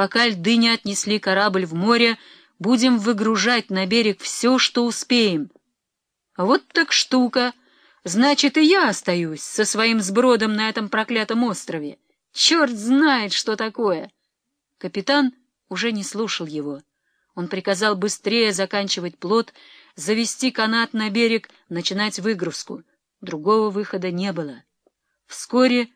Пока льды не отнесли корабль в море, будем выгружать на берег все, что успеем. Вот так штука. Значит, и я остаюсь со своим сбродом на этом проклятом острове. Черт знает, что такое. Капитан уже не слушал его. Он приказал быстрее заканчивать плот, завести канат на берег, начинать выгрузку. Другого выхода не было. Вскоре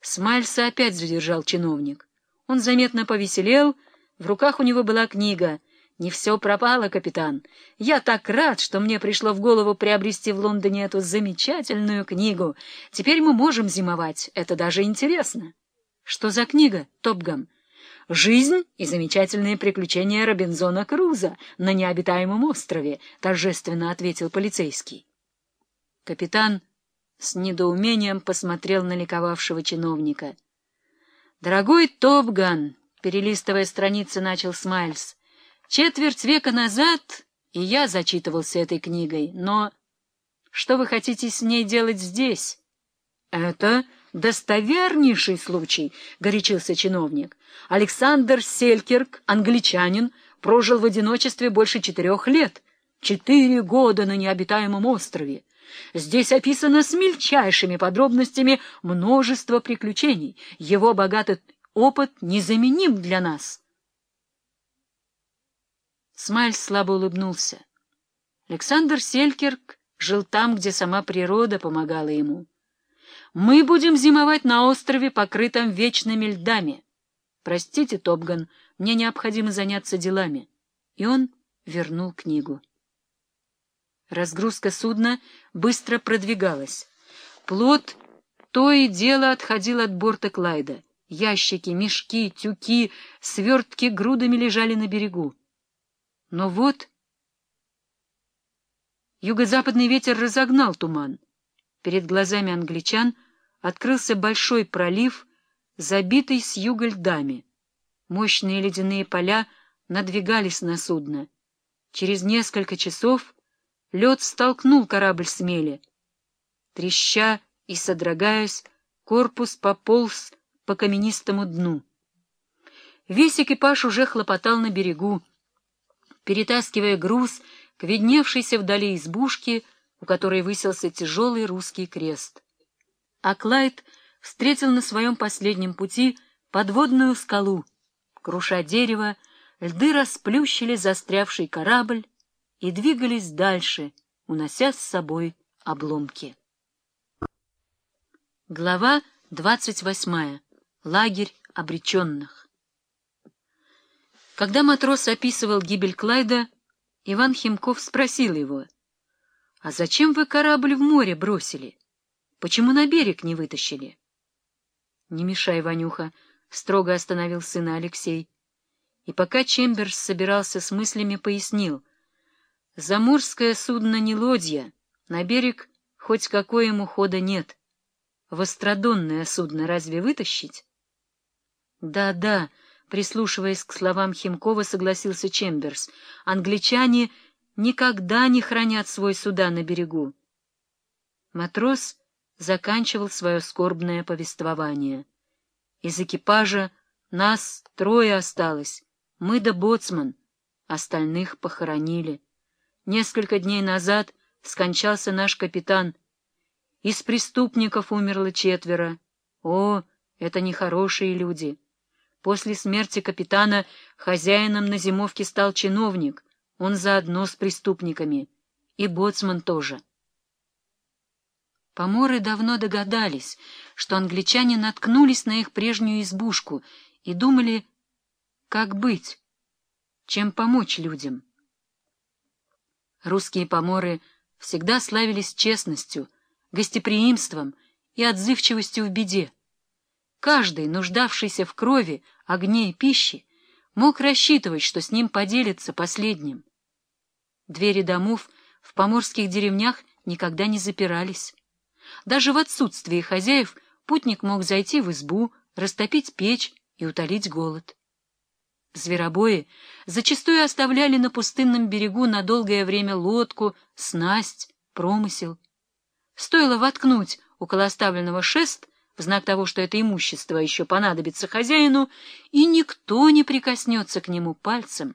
Смальса опять задержал чиновник. Он заметно повеселел, в руках у него была книга. «Не все пропало, капитан. Я так рад, что мне пришло в голову приобрести в Лондоне эту замечательную книгу. Теперь мы можем зимовать, это даже интересно». «Что за книга, Топган?» «Жизнь и замечательные приключения Робинзона Круза на необитаемом острове», — торжественно ответил полицейский. Капитан с недоумением посмотрел на ликовавшего чиновника — «Дорогой Топган», — перелистывая страницы, начал Смайльс, — «четверть века назад и я зачитывался этой книгой, но что вы хотите с ней делать здесь?» «Это достовернейший случай», — горячился чиновник. «Александр Селькерк, англичанин, прожил в одиночестве больше четырех лет, четыре года на необитаемом острове. Здесь описано с мельчайшими подробностями множество приключений. Его богатый опыт незаменим для нас. Смайль слабо улыбнулся. Александр Селькерк жил там, где сама природа помогала ему. Мы будем зимовать на острове, покрытом вечными льдами. Простите, Топган, мне необходимо заняться делами. И он вернул книгу. Разгрузка судна быстро продвигалась. Плот то и дело отходил от борта Клайда. Ящики, мешки, тюки, свертки грудами лежали на берегу. Но вот юго-западный ветер разогнал туман. Перед глазами англичан открылся большой пролив, забитый с юга льдами. Мощные ледяные поля надвигались на судно. Через несколько часов Лед столкнул корабль с. Треща и содрогаясь, корпус пополз по каменистому дну. Весь экипаж уже хлопотал на берегу, перетаскивая груз к видневшейся вдали избушке, у которой высился тяжелый русский крест. А Клайд встретил на своем последнем пути подводную скалу. Круша дерево, льды расплющили застрявший корабль, и двигались дальше, унося с собой обломки. Глава двадцать восьмая. Лагерь обреченных. Когда матрос описывал гибель Клайда, Иван Химков спросил его, «А зачем вы корабль в море бросили? Почему на берег не вытащили?» «Не мешай, Ванюха», — строго остановил сына Алексей. И пока Чемберс собирался с мыслями, пояснил — Заморское судно не лодья, на берег хоть какой ему хода нет. Вострадонное судно разве вытащить? Да, да, прислушиваясь к словам Химкова, согласился Чемберс. Англичане никогда не хранят свой суда на берегу. Матрос заканчивал свое скорбное повествование. Из экипажа нас трое осталось, мы да боцман, остальных похоронили. Несколько дней назад скончался наш капитан. Из преступников умерло четверо. О, это нехорошие люди. После смерти капитана хозяином на зимовке стал чиновник. Он заодно с преступниками. И боцман тоже. Поморы давно догадались, что англичане наткнулись на их прежнюю избушку и думали, как быть, чем помочь людям. Русские поморы всегда славились честностью, гостеприимством и отзывчивостью в беде. Каждый, нуждавшийся в крови, огне и пище, мог рассчитывать, что с ним поделится последним. Двери домов в поморских деревнях никогда не запирались. Даже в отсутствие хозяев путник мог зайти в избу, растопить печь и утолить голод. Зверобои зачастую оставляли на пустынном берегу на долгое время лодку, снасть, промысел. Стоило воткнуть около оставленного шест, в знак того, что это имущество еще понадобится хозяину, и никто не прикоснется к нему пальцем,